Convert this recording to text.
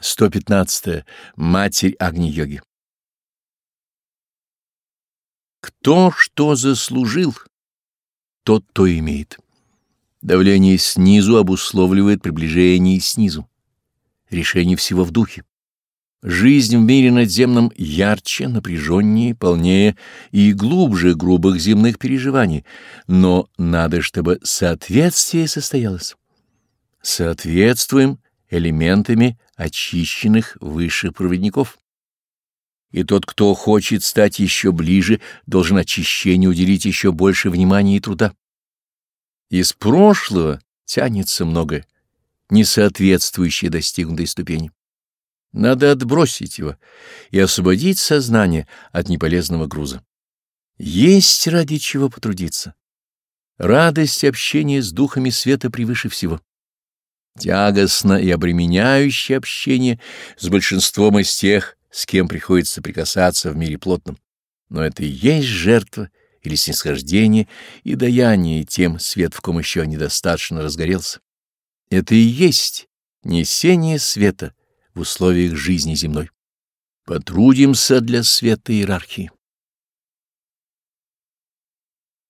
115. -е. Матерь Агни-йоги. Кто что заслужил, тот то имеет. Давление снизу обусловливает приближение снизу. Решение всего в духе. Жизнь в мире надземном ярче, напряженнее, полнее и глубже грубых земных переживаний, но надо, чтобы соответствие состоялось. Соответствуем элементами очищенных высших проводников. И тот, кто хочет стать еще ближе, должен очищению уделить еще больше внимания и труда. Из прошлого тянется многое, не соответствующее достигнутой ступени. Надо отбросить его и освободить сознание от неполезного груза. Есть ради чего потрудиться. Радость общения с духами света превыше всего. Тягостно и обременяющее общение с большинством из тех, с кем приходится прикасаться в мире плотном. Но это и есть жертва или снисхождение и даяние тем, свет в ком еще недостаточно разгорелся. Это и есть несение света в условиях жизни земной. Потрудимся для света иерархии.